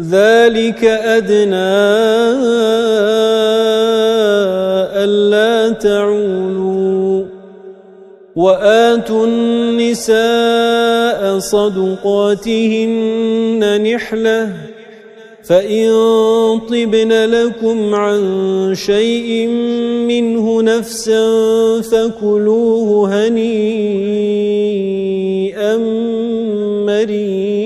ذَلِكَ أَدْنَى أَلَّا تَعُولُوا وَآتُوا النِّسَاءَ صَدُقَاتِهِنَّ نِحْلَةً فَإِن طِبْنَ لَكُمْ عَن شَيْءٍ مِّنْهُ نَفْسًا فَكُلُوهُ هَنِيئًا مَّرِيئًا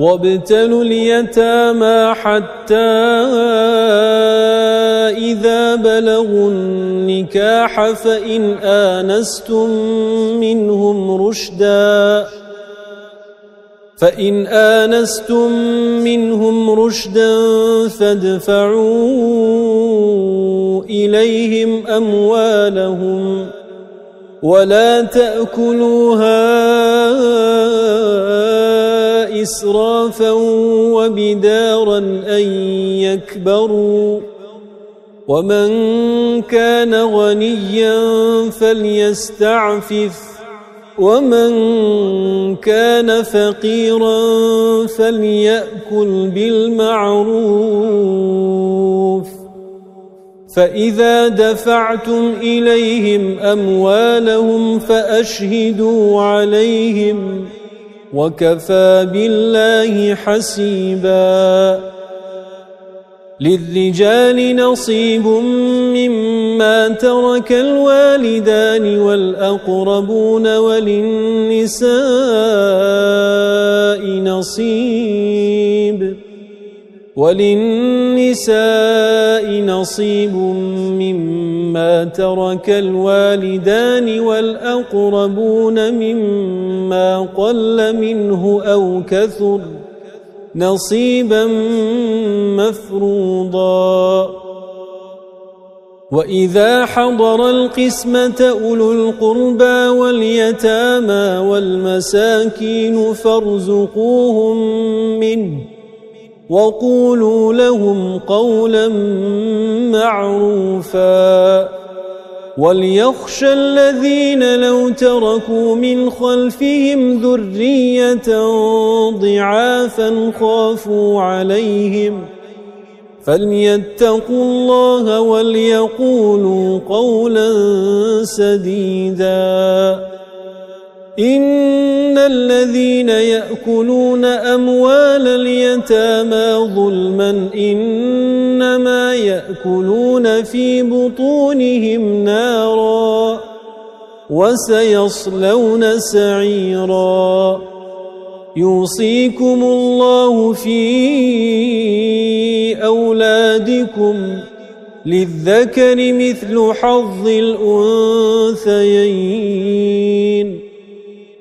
وَابْتَلُوا الْيَتَامَى حَتَّى إِذَا بَلَغُوا النِّكَاحَ فَإِنْ آنَسْتُم مِّنْهُمْ رُشْدًا. فَإِنْ آنَسْتُم مِّنْهُمْ رُشْدًا فَادْفَعُوا إِلَيْهِمْ أَمْوَالَهُمْ وَلَا تَأْكُلُوهَا إِسْرَافًا وَبِدَارًا أَن يَكْبَرُوا. وَمَن كَانَ غَنِيًّا فَلْيَسْتَعْفِفْ. وَمَن كَانَ فَقِيرًا فَلْيَأْكُلْ بِالْمَعْرُوفِ. فَإِذَا دَفَعْتُمْ إِلَيْهِمْ أَمْوَالَهُمْ فَأَشْهِدُوا عَلَيْهِمْ. وَكَفَى بِاللَّهِ حَسِيبًا. لِلرِّجَالِ نَصِيبٌ مِّمَّا تَرَكَ الْوَالِدَانِ وَالْأَقْرَبُونَ وَلِلنِّسَاءِ نَصِيبٌ. وَلِلنِّسَاءِ نَصِيبٌ مِّمَّا تَرَكَ الْوَالِدَانِ وَالْأَقْرَبُونَ مِمَّا قَلَّ مِنْهُ أَوْ كَثُرَ نصيبا مفروضا. وإذا حضر القسمة أولو القربى واليتامى والمساكين فارزقوهم منه وقولوا لهم قولا معروفا وَلْيَخْشَ الَّذِينَ لَوْ تَرَكُوا مِنْ خَلْفِهِمْ ذُرِّيَّةً ضِعَافًا خَافُوا عَلَيْهِمْ فَلْيَتَّقُوا اللَّهَ وَلْيَقُولُوا قَوْلًا سَدِيدًا إن الذين يأكلون أموال اليتامى ظلما إنما يأكلون في بطونهم نارا وسيصلون سعيرا يوصيكم الله في أولادكم للذكر مثل حظ الأنثيين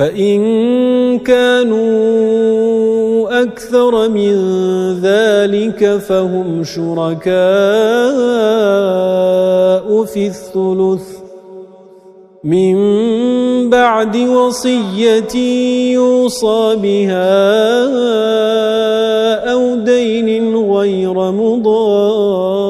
فَإِن كَانُوا أَكْثَرَ مِنْ ذَلِكَ فَهُمْ شُرَكَاءُ فِي الثُّلُثِ. مِنْ بَعْدِ وَصِيَّةٍ يُوصَى بِهَا أَوْ دَيْنٍ غَيْرَ مُضَارٍّ.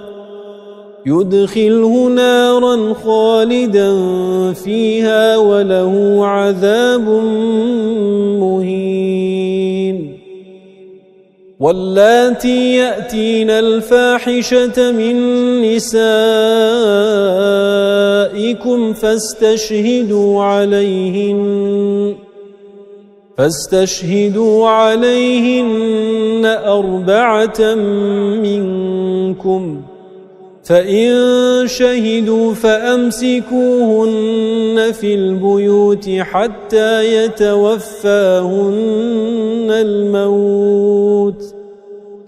يُدْخِلْهُ نَارًا خَالِدًا فِيهَا وَلَهُ عَذَابٌ مُهِينٌ. وَاللَّاتِي يَأْتِينَ الْفَاحِشَةَ مِن نِّسَائِكُمْ فَاسْتَشْهِدُوا عَلَيْهِنَّ فاستشهدوا عليهن أربعة منكم. فإن شهدوا فأمسكوهن في البيوت حتى يتوفاهن الموت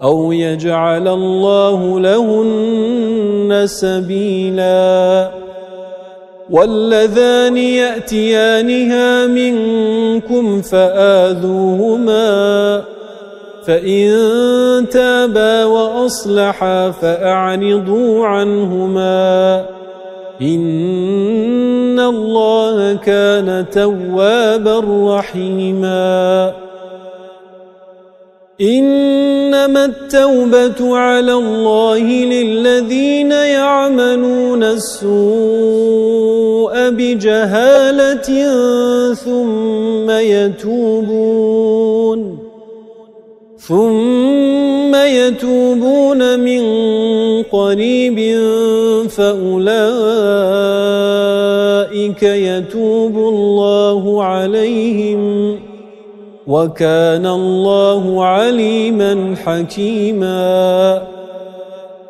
أو يجعل الله لهن سبيلاً واللذان يأتيانها منكم فآذوهما فإن تابا وأصلحا فأعرضوا عنهما. إن الله كان توابا رحيما. إنما التوبة على الله للذين يعملون السوء بجهالة ثم يتوبون. ثم يتوبون من قريب فأولئك يتوب الله عليهم وَكَانَ اللَّهُ عَلِيمًا حَكِيمًا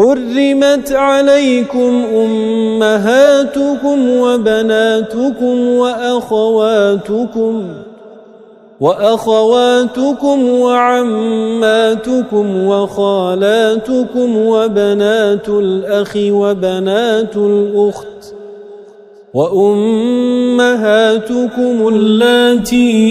حرمت عليكم أمهاتكم وبناتكم وأخواتكم وأخواتكم وعماتكم وخالاتكم وبنات الأخ وبنات الأخت وأمهاتكم اللاتي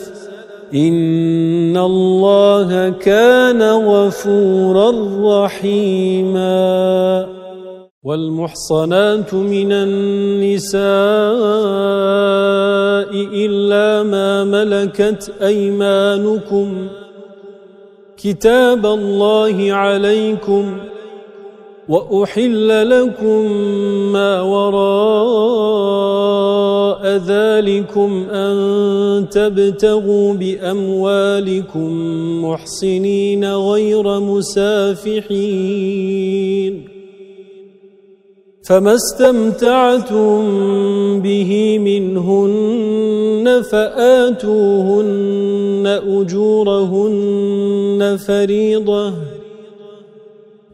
إن الله كان غفورا رحيما والمحصنات من النساء إلا ما ملكت أيمانكم كتاب الله عليكم وأحل لكم ما وراء ذلكم أن تبتغوا بأموالكم محصنين غير مسافحين فما استمتعتم به منهن فآتوهن أجورهن فريضةً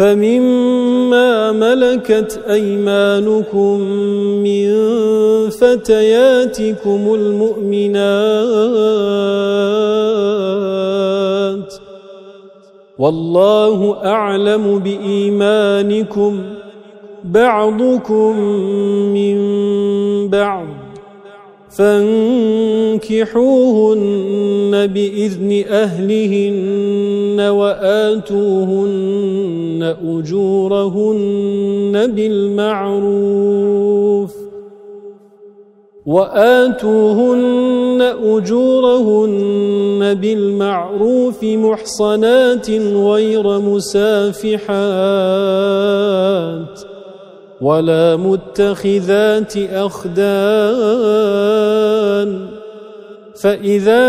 فمما ملكت أيمانكم من فتياتكم المؤمنات والله أعلم بإيمانكم بعضكم من بعض فانكحوهن بإذن أهلهن وآتوهن أجورهن بالمعروف وآتوهن أجورهن بالمعروف محصنات غير مسافحات ولا متخذات أخدان. فإذا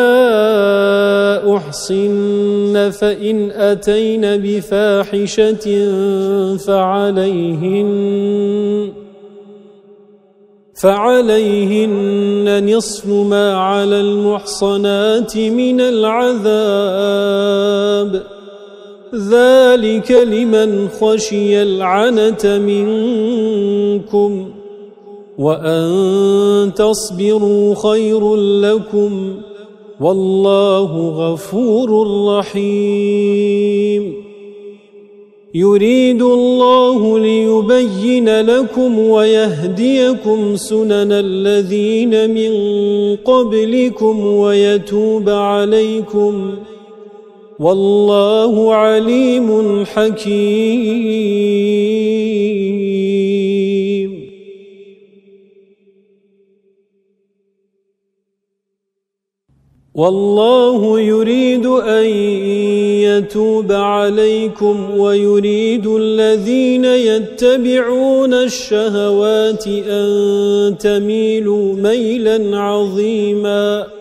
أحصن فإن أتين بفاحشة فعليهن فعليهن نصف ما على المحصنات من العذاب. ذلك لمن خشي العنة منكم وأن تصبروا خير لكم والله غفور رحيم. يريد الله ليبين لكم ويهديكم سنن الذين من قبلكم ويتوب عليكم والله عليم حكيم. والله يريد أن يتوب عليكم ويريد الذين يتبعون الشهوات أن تميلوا ميلا عظيماً.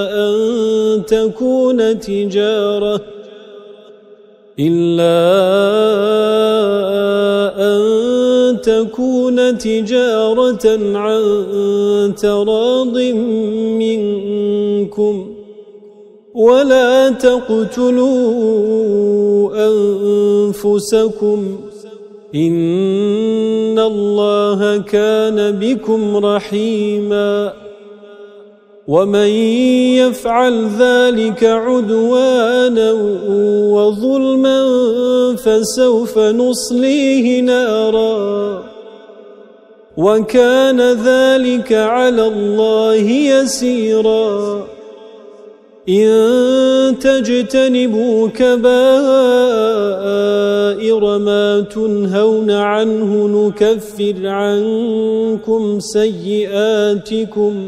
تكون تجارة إلا أن تكون تجارة عن تراض منكم ولا تقتلوا أنفسكم إن الله كان بكم رحيما ومن يفعل ذلك عدوانا وظلما فسوف نصليه نارا وكان ذلك على الله يسيراً إن تجتنبوا كبائر ما تنهون عنه نكفر عنكم سيئاتكم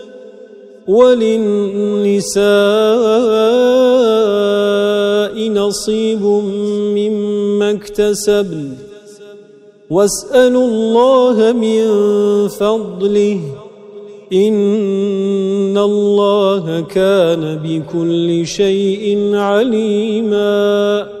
وللنساء نصيب مما اكتسبن. واسألوا الله من فضله. إن الله كان بكل شيء عليما.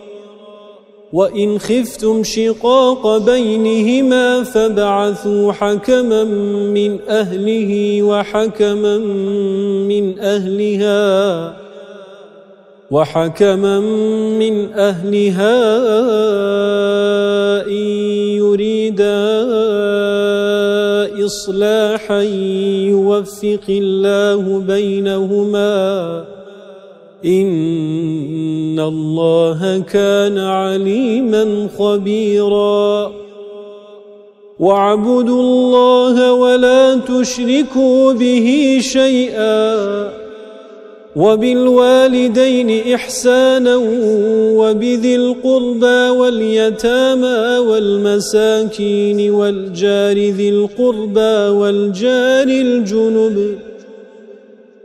وإن خفتم شقاق بينهما فبعثوا حكما من أهله وحكما من أهلها وحكما من أهلها إن يريدا إصلاحا يوفق الله بينهما إن الله كان عليما خبيرا. واعبدوا الله ولا تشركوا به شيئا. وبالوالدين إحسانا وبذي القربى واليتامى والمساكين والجار ذي القربى والجار الجنب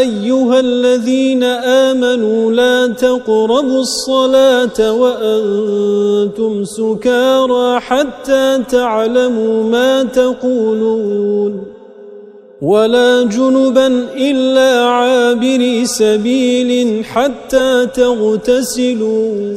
أيها الذين آمنوا لا تقربوا الصلاة وأنتم سكارى حتى تعلموا ما تقولون ولا جنبا إلا عابري سبيل حتى تغتسلوا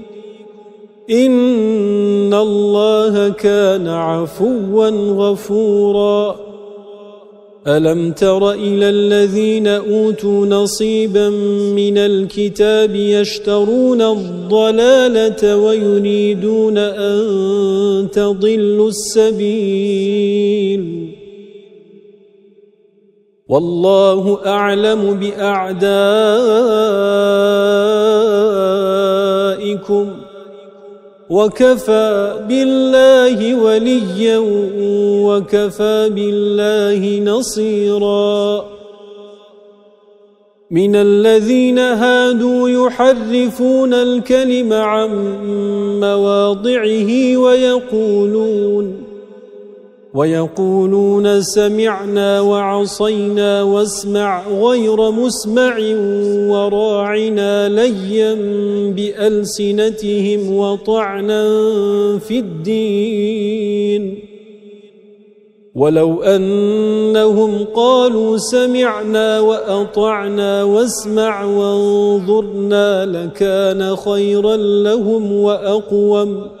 إِنَّ اللَّهَ كَانَ عَفُوًّا غَفُورًا. أَلَمْ تَرَ إِلَى الَّذِينَ أُوتُوا نَصِيبًا مِنَ الْكِتَابِ يَشْتَرُونَ الضَّلَالَةَ وَيُرِيدُونَ أَن تَضِلُّوا السَّبِيلَ. وَاللَّهُ أَعْلَمُ بِأَعْدَائِكُمْ وَكَفَى بِاللَّهِ وَلِيًّا وَكَفَى بِاللَّهِ نَصِيرًا. مِنَ الَّذِينَ هَادُوا يُحَرِّفُونَ الْكَلِمَ عَن مَّوَاضِعِهِ وَيَقُولُونَ وَيَقُولُونَ سَمِعْنَا وَعَصَيْنَا وَاسْمَعْ غَيْرَ مُسْمَعٍ وَرَاعِنَا لَيًّا بِأَلْسِنَتِهِمْ وَطَعْنًا فِي الدِّينِ. وَلَوْ أَنَّهُمْ قَالُوا سَمِعْنَا وَأَطَعْنَا وَاسْمَعْ وَانظُرْنَا لَكَانَ خَيْرًا لَهُمْ وَأَقْوَمَ.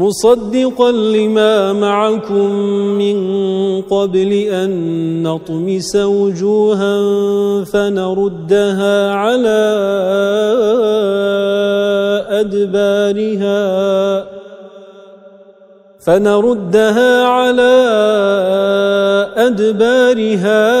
مصدقا لما معكم من قبل أن نطمس وجوها فنردها على أدبارها. فنردها على أدبارها.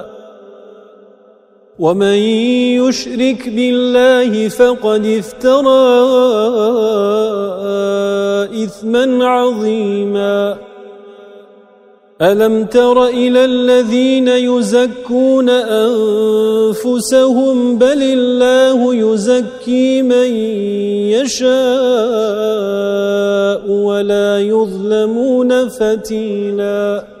ومن يشرك بالله فقد افترى إثما عظيماً. أَلَمْ تَرَ إِلَى الَّذِينَ يُزَكُّونَ أَنفُسَهُم بَلِ اللَّهُ يُزَكِّي مَن يَشَاءُ وَلَا يُظْلَمُونَ فَتِيلًا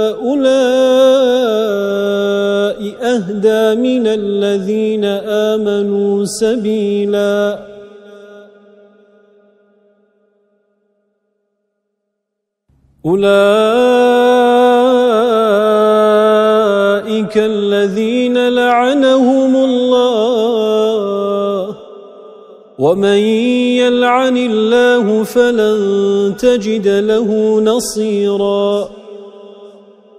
أَهْدَى مِنَ الَّذِينَ آمَنُوا سَبِيلًا. أولئك الذين لعنهم الله. ومن يلعن الله فلن تجد له نصيرا.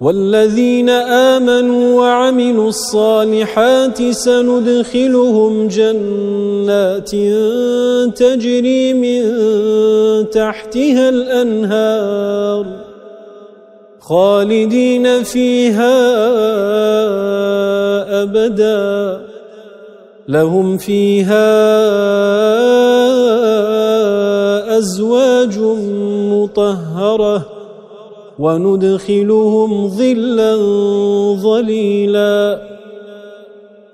وَالَّذِينَ آمَنُوا وَعَمِلُوا الصَّالِحَاتِ سَنُدْخِلُهُمْ جَنَّاتٍ تَجْرِي مِنْ تَحْتِهَا الْأَنْهَارُ خَالِدِينَ فِيهَا أَبَدًا. لَهُمْ فِيهَا أَزْوَاجٌ مُطَهَّرَةٌ. وندخلهم ظلا ظليلا.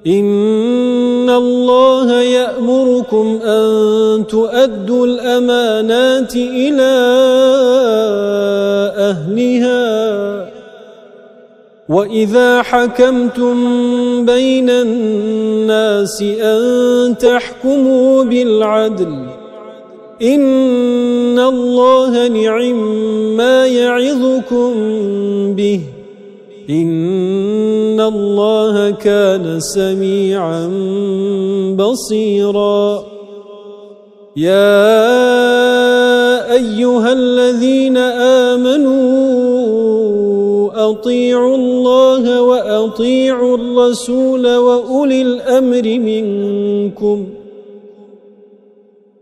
إن الله يأمركم أن تؤدوا الأمانات إلى أهلها. وَإِذَا حَكَمْتُمْ بَيْنَ النَّاسِ أَن تَحْكُمُوا بِالْعَدْلِ إِنَّ اللَّهَ نِعِمَّ مَا يَعِظُكُم بِهِ إِنَّ اللَّهَ كَانَ سَمِيعًا بَصِيرًا. يَا أَيُّهَا الَّذِينَ آمَنُوا أَطِيعُوا اللَّهَ وَأَطِيعُوا الرَّسُولَ وَأُولِي الْأَمْرِ مِنكُمْ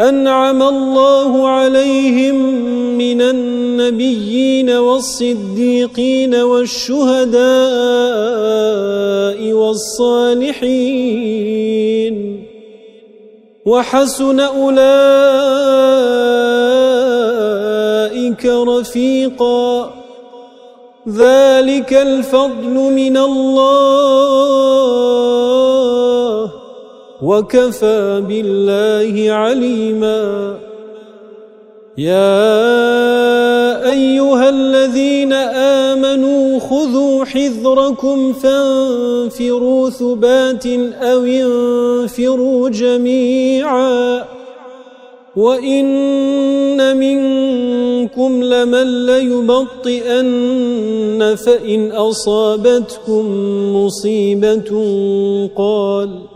أنعم الله عليهم من النبيين والصديقين والشهداء والصالحين. وحسن أولئك رفيقا. ذلك الفضل من الله. وكفى بالله عليما. يا أيها الذين آمنوا خذوا حذركم فانفروا ثبات أو انفروا جميعا. وَإِنَّ مِنكُمْ لَمَن لَّيُبَطِّئَنَّ فَإِنْ أَصَابَتْكُم مُّصِيبَةٌ قَالَ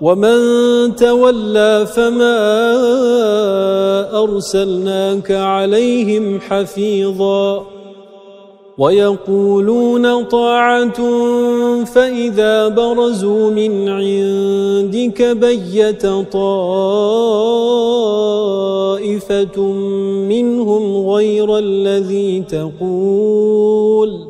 وَمَن تَوَلَّى فَمَا أَرْسَلْنَاكَ عَلَيْهِمْ حَفِيظًا ويقولون طاعة فإذا برزوا من عندك بيت طائفة منهم غير الذي تقول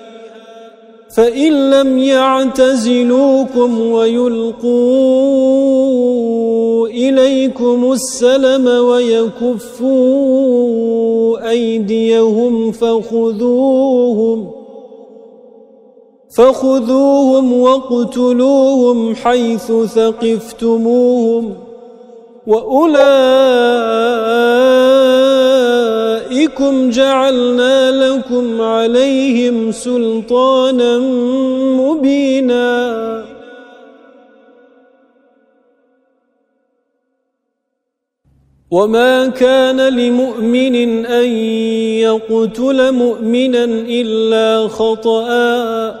فإن لم يعتزلوكم ويلقوا إليكم السلم ويكفوا أيديهم فخذوهم فخذوهم واقتلوهم حيث ثقفتموهم وأولئكم جعلنا لكم عليهم سلطانا مبينا. وما كان لمؤمن أن يقتل مؤمنا إلا خطأً.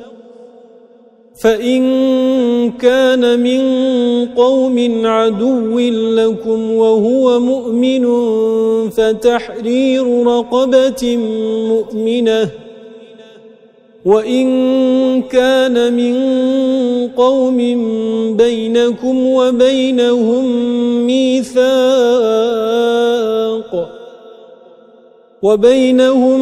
فإن كان من قوم عدو لكم وهو مؤمن فتحرير رقبة مؤمنة وإن كان من قوم بينكم وبينهم ميثاق وبينهم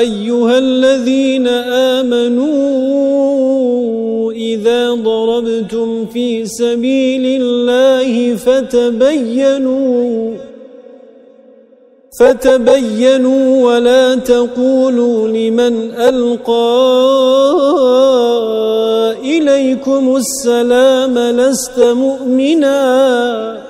أيها الذين آمنوا إذا ضربتم في سبيل الله فتبينوا فتبينوا ولا تقولوا لمن ألقى إليكم السلام لست مؤمنا.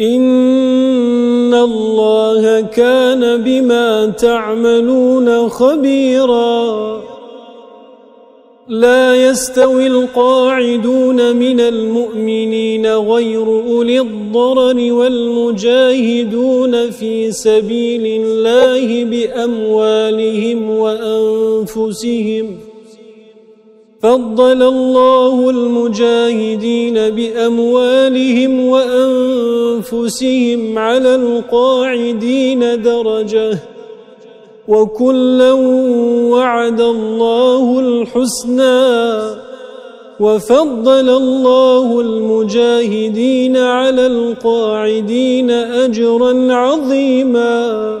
إن الله كان بما تعملون خبيراً. لا يستوي القاعدون من المؤمنين غير أولي الضرر والمجاهدون في سبيل الله بأموالهم وأنفسهم فضل الله المجاهدين بأموالهم وأنفسهم على القاعدين درجةً. وكلا وعد الله الحسنى. وفضل الله المجاهدين على القاعدين أجرا عظيما.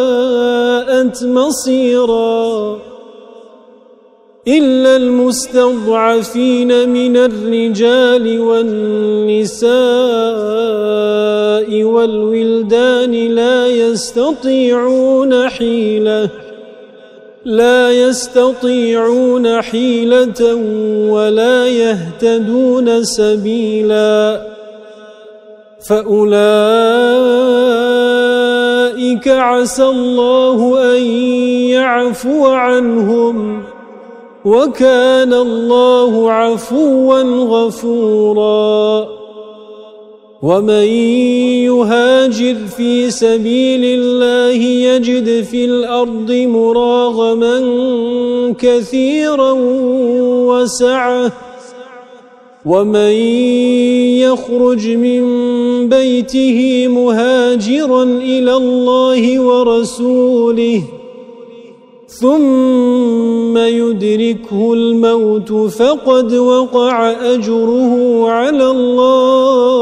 وساءت مصيراً إلا المستضعفين من الرجال والنساء والولدان لا يستطيعون حيلة لا يستطيعون حيلة ولا يهتدون سبيلا فأولئك عسى الله أن يعفو عنهم وَكَانَ اللَّهُ عَفُوًّا غَفُورًا. وَمَن يُهَاجِرْ فِي سَبِيلِ اللَّهِ يَجِدْ فِي الْأَرْضِ مُرَاغَمًا كَثِيرًا وَسَعَةً وَمَن يَخْرُجْ مِن بَيْتِهِ مُهَاجِرًا إِلَى اللَّهِ وَرَسُولِهِ ثُمَّ يُدْرِكْهُ الْمَوْتُ فَقَدْ وَقَعَ أَجْرُهُ عَلَى اللَّهِ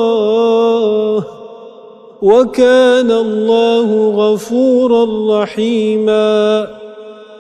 وَكَانَ اللَّهُ غَفُورًا رَّحِيمًا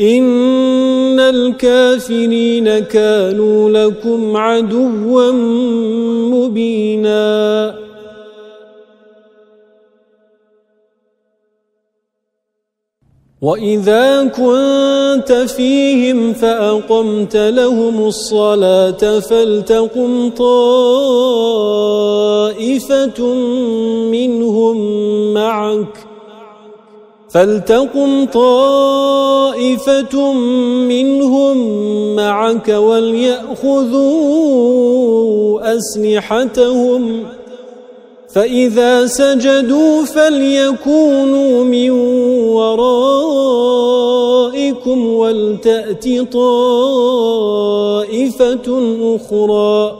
إِنَّ الْكَافِرِينَ كَانُوا لَكُمْ عَدُوًّا مُبِينًا. وَإِذَا كُنْتَ فِيهِمْ فَأَقَمْتَ لَهُمُ الصَّلَاةَ فَلْتَقُمْ طَائِفَةٌ مِنْهُمْ مَعَكَ فَلْتَقُمْ طَائِفَةٌ مِنْهُمْ مَعَكَ وَلْيَأْخُذُوا أَسْلِحَتَهُمْ. فَإِذَا سَجَدُوا فَلْيَكُونُوا مِنْ وَرَائِكُمْ وَلْتَأْتِ طَائِفَةٌ أُخْرَى.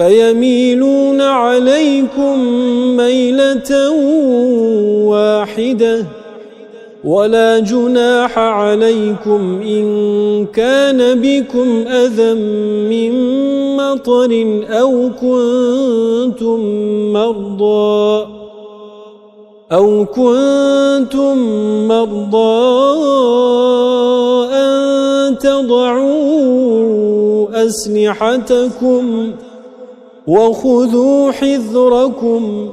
فَيَمِيلُونَ عَلَيْكُمْ مَيْلَةً وَاحِدَةً وَلَا جُنَاحَ عَلَيْكُمْ إِن كَانَ بِكُمْ أَذًى مِّن مَّطَرٍ أَوْ كُنتُم مَّرْضَىٰ أَوْ كُنتُم مَّرْضَىٰ أَن تَضَعُوا أَسْلِحَتَكُمْ وَخُذُوا حِذْرَكُمْ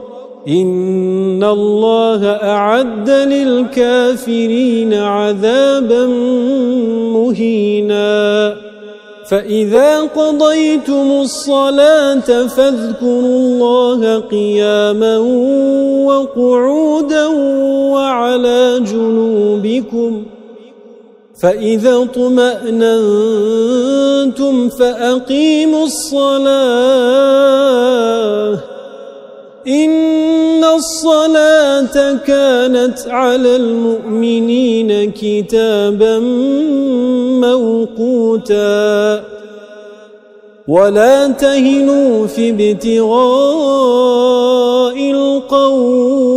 إِنَّ اللَّهَ أَعَدَّ لِلْكَافِرِينَ عَذَابًا مُهِينًا. فَإِذَا قَضَيْتُمُ الصَّلَاةَ فَاذْكُرُوا اللَّهَ قِيَامًا وَقُعُودًا وَعَلَى جُنُوبِكُمْ فَإِذَا اطْمَأْنَنتُمْ فَأَقِيمُوا الصَّلَاةَ. إِنَّ الصَّلَاةَ كَانَتْ عَلَى الْمُؤْمِنِينَ كِتَابًا مَّوْقُوتًا. وَلَا تَهِنُوا فِي ابْتِغَاءِ الْقَوْمِ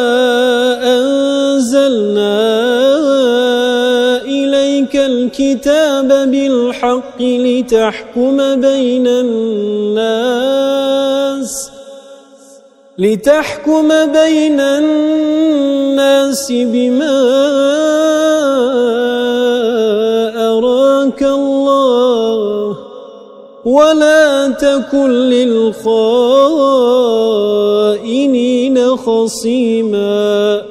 الكتاب بالحق لتحكم بين الناس لتحكم بين الناس بما أراك الله ولا تكن للخائنين خصيما.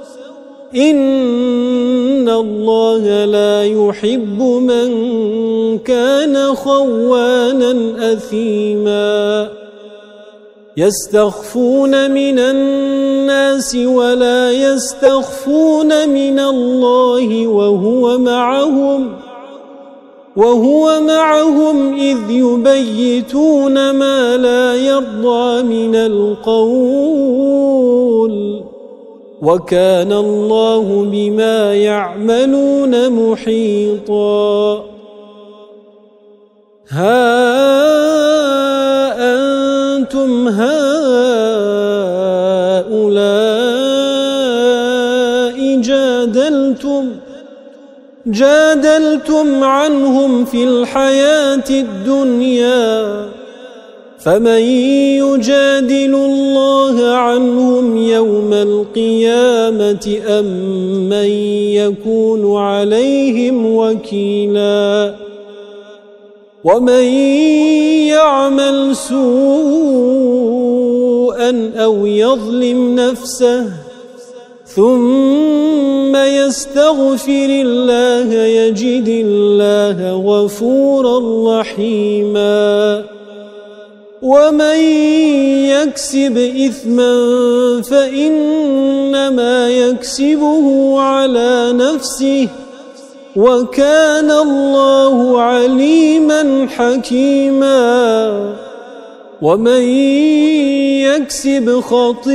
إِنَّ اللَّهَ لَا يُحِبُّ مَن كَانَ خَوَّانًا أَثِيمًا يَسْتَخْفُونَ مِنَ النَّاسِ وَلَا يَسْتَخْفُونَ مِنَ اللَّهِ وَهُوَ مَعَهُمْ وَهُوَ مَعَهُمْ إِذْ يُبَيِّتُونَ مَا لَا يَرْضَى مِنَ الْقَوْلِ وَكَانَ اللَّهُ بِمَا يَعْمَلُونَ مُحِيطًا. هَا أَنْتُمْ هَؤُلَاءِ جَادَلْتُمْ جَادَلْتُمْ عَنْهُمْ فِي الْحَيَاةِ الدُّنْيَا. فَمَن يُجَادِلُ اللَّهَ عَنْهُمْ يَوْمَ الْقِيَامَةِ أَمْ مَن يَكُونُ عَلَيْهِمْ وَكِيلًا وَمَن يَعْمَلْ سُوءًا أَوْ يَظْلِمْ نَفْسَهُ ثُمَّ يَسْتَغْفِرِ اللَّهَ يَجِدِ اللَّهَ غَفُورًا رَّحِيمًا وَمَن يَكْسِبْ إِثْمًا فَإِنَّمَا يَكْسِبُهُ عَلَى نَفْسِهِ وَكَانَ اللَّهُ عَلِيمًا حَكِيمًا وَمَن يَكْسِبْ خَطِيئَةً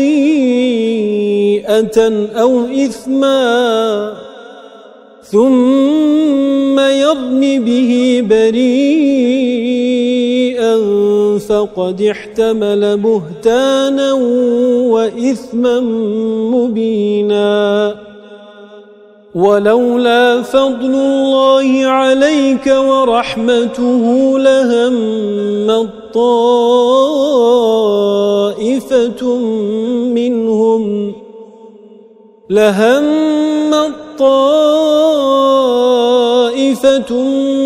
أَوْ إِثْمًا ثُمَّ يَرْمِ بِهِ بَرِيئًا فقد احتمل بهتانا وإثما مبينا ولولا فضل الله عليك ورحمته لهم الطائفة منهم لهم الطائفة منهم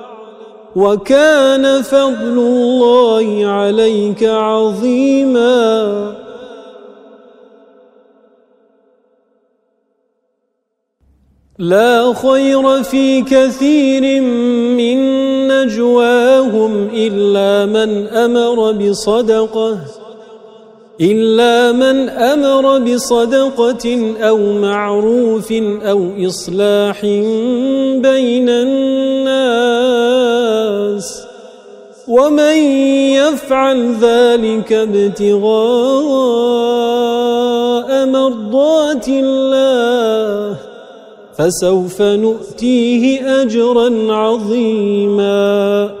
وَكَانَ فَضْلُ اللَّهِ عَلَيْكَ عَظِيمًا. لا خير في كثير من نجواهم إلا من أمر بصدقة. إلا من أمر بصدقة أو معروف أو إصلاح بين الناس ومن يفعل ذلك ابتغاء مرضات الله فسوف نؤتيه أجرا عظيماً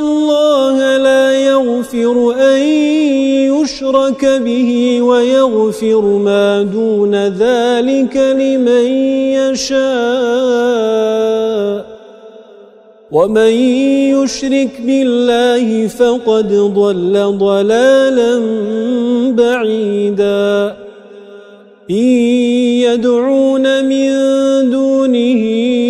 الله لا يغفر أن يشرك به ويغفر ما دون ذلك لمن يشاء. ومن يشرك بالله فقد ضل ضلالا بعيدا. إن يدعون من دونه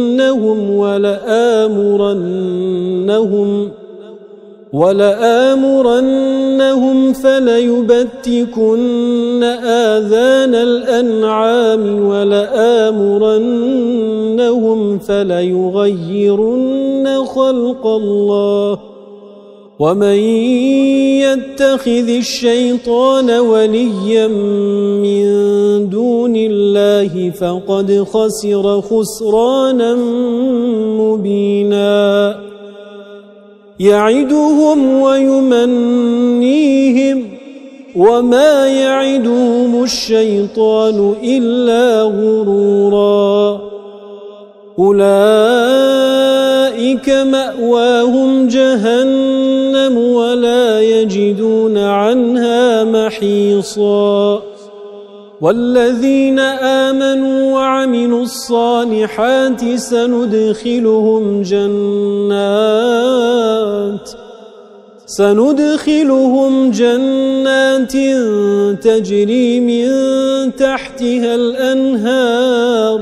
ولأمنينهم ولآمرنهم ولآمرنهم فليبتكن آذان الأنعام ولآمرنهم فليغيرن خلق الله ومن يتخذ الشيطان وليا من دون الله فقد خسر خسرانا مبينا يعدهم ويمنيهم وما يعدهم الشيطان إلا غرورا أولئك مأواهم جهنم ولا يجدون عنها محيصا. والذين آمنوا وعملوا الصالحات سندخلهم جنات سندخلهم جنات تجري من تحتها الأنهار.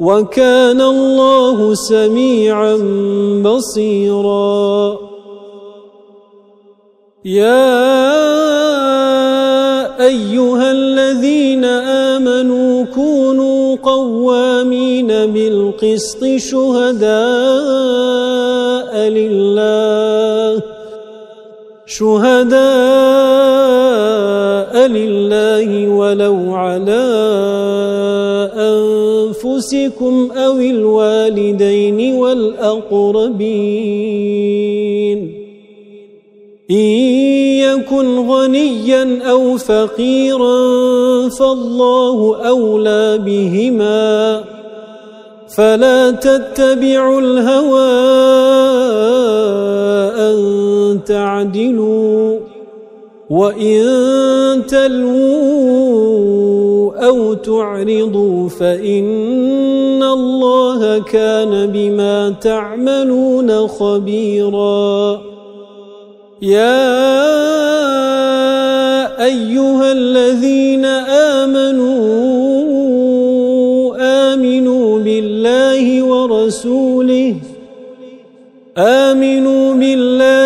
وَكَانَ اللَّهُ سَمِيعًا بَصِيرًا. يَا أَيُّهَا الَّذِينَ آمَنُوا كُونُوا قَوَّامِينَ بِالْقِسْطِ شُهَدَاءَ لِلَّهِ. شُهَدَاءَ لِلَّهِ وَلَوْ عَلَى أنفسكم أو الوالدين والأقربين. إن يكن غنيا أو فقيرا فالله أولى بهما. فلا تتبعوا الهوى أن تعدلوا. وَإِن تَلْوُوا أَوْ تُعْرِضُوا فَإِنَّ اللَّهَ كَانَ بِمَا تَعْمَلُونَ خَبِيرًا يَا أَيُّهَا الَّذِينَ آمَنُوا آمِنُوا بِاللَّهِ وَرَسُولِهِ آمنوا بالله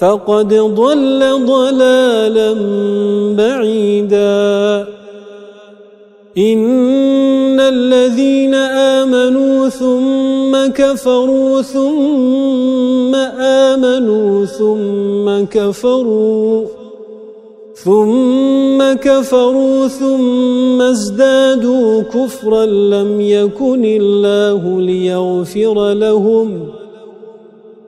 فقد ضل ضلالا بعيدا. إن الذين آمنوا ثم كفروا ثم آمنوا ثم كفروا ثم كفروا ثم ازدادوا كفرا لم يكن الله ليغفر لهم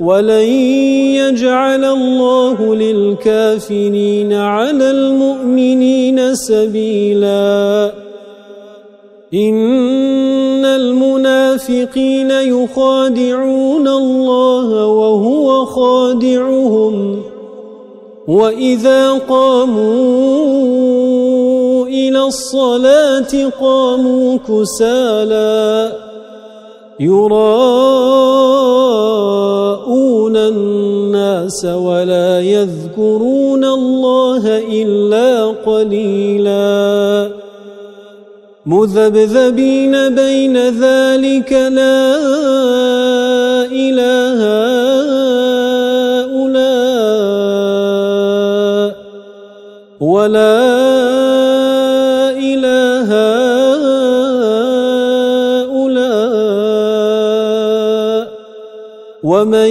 ولن يجعل الله للكافرين على المؤمنين سبيلاً إن المنافقين يخادعون الله وهو خادعهم وإذا قاموا إلى الصلاة قاموا كسالا يراءون الناس ولا يذكرون الله إلا قليلاً. مذبذبين بين ذلك لا إله هؤلاء ولا إله هؤلاء ومن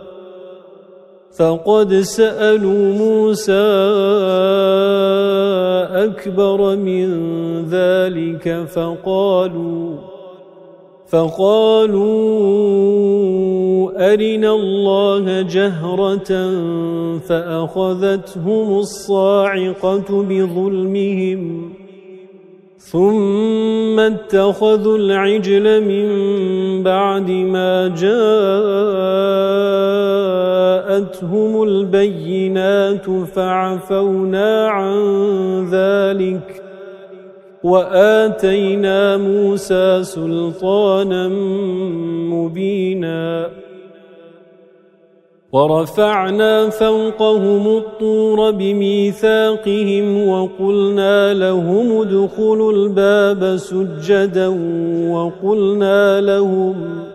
فَقَدْ سَأَلُوا مُوسَى أَكْبَرَ مِنْ ذَلِكَ فَقَالُوا فَقَالُوا أَرِنَا اللَّهَ جَهْرَةً فَأَخَذَتْهُمُ الصَّاعِقَةُ بِظُلْمِهِمْ ثُمَّ اتَّخَذُوا الْعِجْلَ مِنْ بَعْدِ مَا جَاءَتْهُمُ الْبَيِّنَاتُ فَعَفَوْنَا عَنْ ذَلِكَ وَآتَيْنَا مُوسَى سُلْطَانًا مُبِينًا وَرَفَعْنَا فَوْقَهُمُ الطُّورَ بِمِيثَاقِهِمْ وَقُلْنَا لَهُمُ ادْخُلُوا الْبَابَ سُجَّدًا وَقُلْنَا لَهُمْ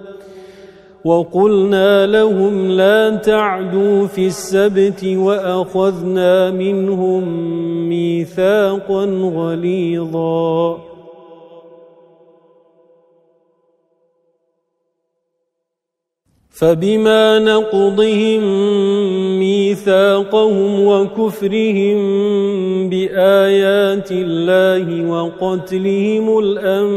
وَقُلْنَا لَهُمْ لَا تَعْدُوا فِي السَّبْتِ وَأَخَذْنَا مِنْهُمْ مِيثَاقًا غَلِيظًا. فَبِمَا نَقْضِهِم مِّيثَاقَهُمْ وَكُفْرِهِم بِآيَاتِ اللَّهِ وَقَتْلِهِمُ الْأَنبِيَاءَ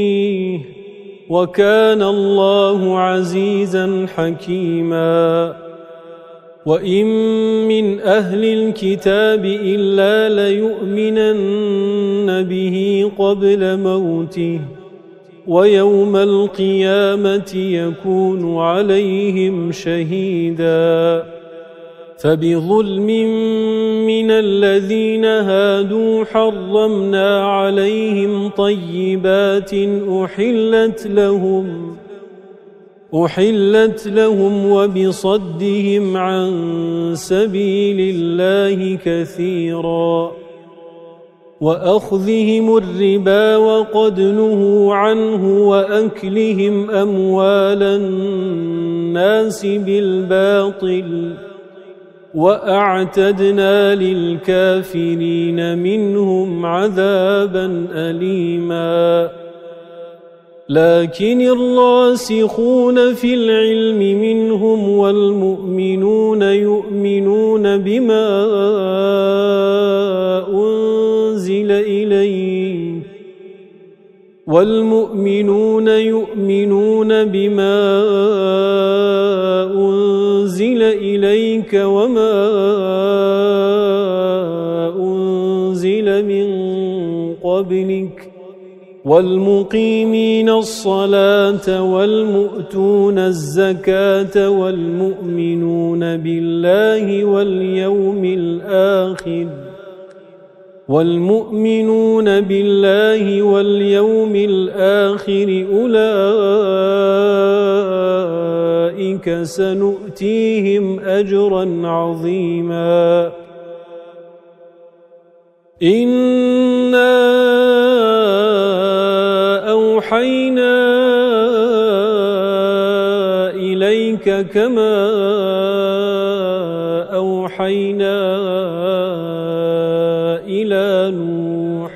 وكان الله عزيزا حكيما. وَإِن مِّنْ أَهْلِ الْكِتَابِ إِلَّا لَيُؤْمِنَنَّ بِهِ قَبْلَ مَوْتِهِ وَيَوْمَ الْقِيَامَةِ يَكُونُ عَلَيْهِمْ شَهِيدًا. فَبِظُلْمٍ مِّنَ الَّذِينَ هَادُوا حَرَّمْنَا عَلَيْهِمْ طَيِّبَاتٍ أُحِلَّتْ لَهُمْ أُحِلَّتْ لَهُمْ وَبِصَدِّهِمْ عَن سَبِيلِ اللَّهِ كَثِيرًا. وَأَخْذِهِمُ الرِّبَا وَقَدْ نُهُوا عَنْهُ وَأَكْلِهِمْ أَمْوَالَ النَّاسِ بِالْبَاطِلِ. وَأَعْتَدْنَا لِلْكَافِرِينَ مِنْهُمْ عَذَابًا أَلِيمًا. لكن الراسخون في العلم منهم والمؤمنون يؤمنون بما أنزل إليك. والمؤمنون يؤمنون بما أنزل إليك وما أنزل من قبلك وَالْمُقِيمِينَ الصَّلَاةَ وَالْمُؤْتُونَ الزَّكَاةَ وَالْمُؤْمِنُونَ بِاللَّهِ وَالْيَوْمِ الْآخِرِ وَالْمُؤْمِنُونَ بِاللَّهِ وَالْيَوْمِ الْآخِرِ أُولَئِكَ سَنُؤْتِيهِمْ أَجْرًا عَظِيمًا. إِنَّا أوحينا إليك كما أوحينا إلى نوح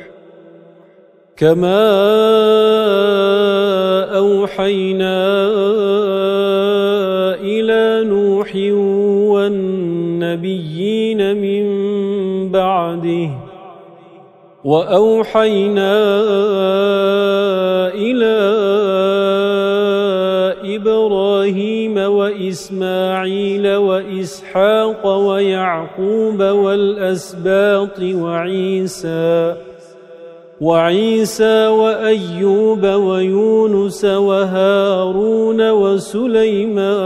كما أوحينا وأوحينا إلى إبراهيم وإسماعيل وإسحاق ويعقوب والأسباط وعيسى وعيسى وأيوب ويونس وهارون وسليمان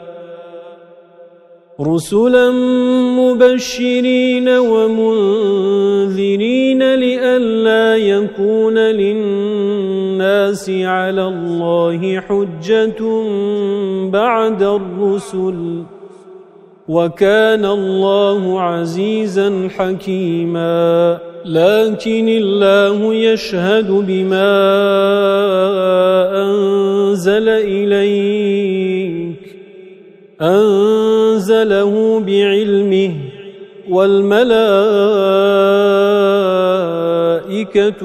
رُسُلًا مُبَشِّرِينَ وَمُنذِرِينَ لِئَلَّا يَكُونَ لِلنَّاسِ عَلَى اللَّهِ حُجَّةٌ بَعْدَ الرُّسُلِ وَكَانَ اللَّهُ عَزِيزًا حَكِيمًا. لَكِنِ اللَّهُ يَشْهَدُ بِمَا أَنزَلَ إِلَيْكَ. أنزله بعلمه والملائكة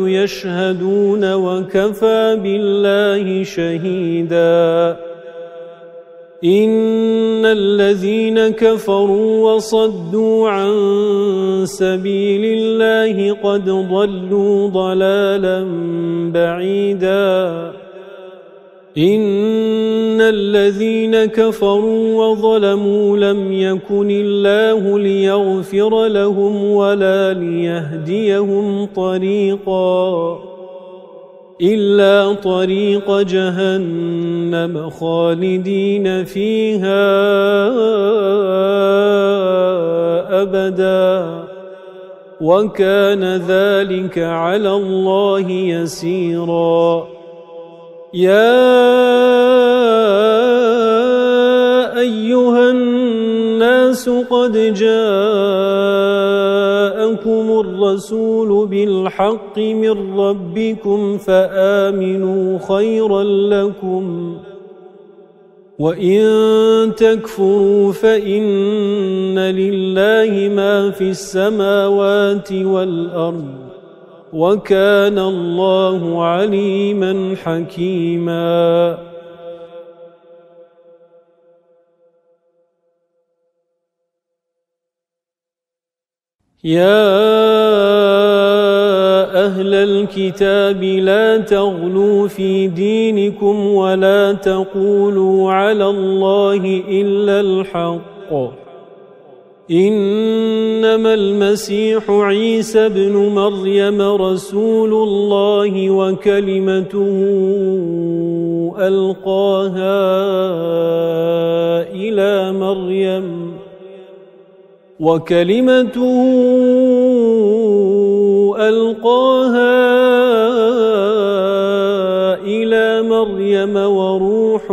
يشهدون وكفى بالله شهيدا. إن الذين كفروا وصدوا عن سبيل الله قد ضلوا ضلالا بعيدا. إِنَّ الَّذِينَ كَفَرُوا وَظَلَمُوا لَمْ يَكُنِ اللَّهُ لِيَغْفِرَ لَهُمْ وَلَا لِيَهْدِيَهُمْ طَرِيقًا إِلَّا طَرِيقَ جَهَنَّمَ خَالِدِينَ فِيهَا أَبَدًا وَكَانَ ذَلِكَ عَلَى اللَّهِ يَسِيرًا يا أيها الناس قد جاءكم الرسول بالحق من ربكم فآمنوا خيرا لكم وَإِن تَكْفُرُوا فَإِنَّ لِلَّهِ مَا فِي السَّمَاوَاتِ وَالْأَرْضِ وَكَانَ اللَّهُ عَلِيمًا حَكِيمًا. يَا أَهْلَ الْكِتَابِ لَا تَغْلُوا فِي دِينِكُمْ وَلَا تَقُولُوا عَلَى اللَّهِ إِلَّا الْحَقَّ. إِنَّمَا الْمَسِيحُ عِيسَى ابْنُ مَرْيَمَ رَسُولُ اللَّهِ وَكَلِمَتُهُ أَلْقَاهَا إِلَى مَرْيَمَ وَكَلِمَتُهُ أَلْقَاهَا إِلَى مَرْيَمَ وَرُوحٌ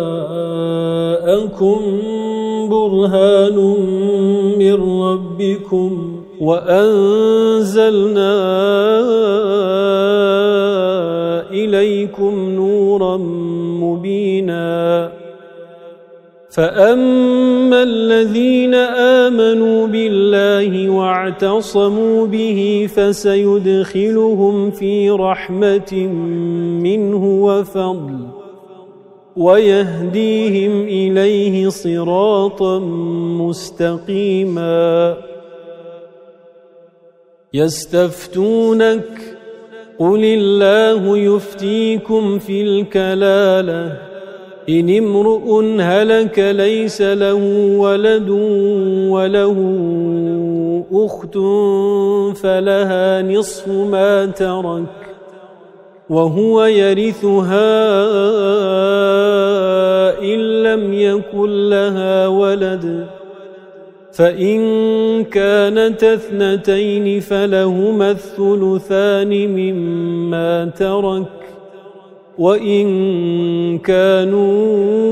جَاءَكُمْ بُرْهَانٌ مِّن رَّبِّكُمْ وَأَنزَلْنَا إِلَيْكُمْ نُورًا مُّبِينًا فَأَمَّا الَّذِينَ آمَنُوا بِاللَّهِ وَاعْتَصَمُوا بِهِ فَسَيُدْخِلُهُمْ فِي رَحْمَةٍ مِّنْهُ وَفَضْلٍ وَيَهْدِيهِمْ إِلَيْهِ صِرَاطًا مُسْتَقِيمًا. يَسْتَفْتُونَكَ قُلِ اللَّهُ يُفْتِيكُمْ فِي الْكَلَالَةِ. إن امرؤ هلك ليس له ولد وله أخت فلها نصف ما ترك. وهو يرثها إن لم يكن لها ولد. فإن كانت اثنتين فلهما الثلثان مما ترك. وَإِن كَانُوا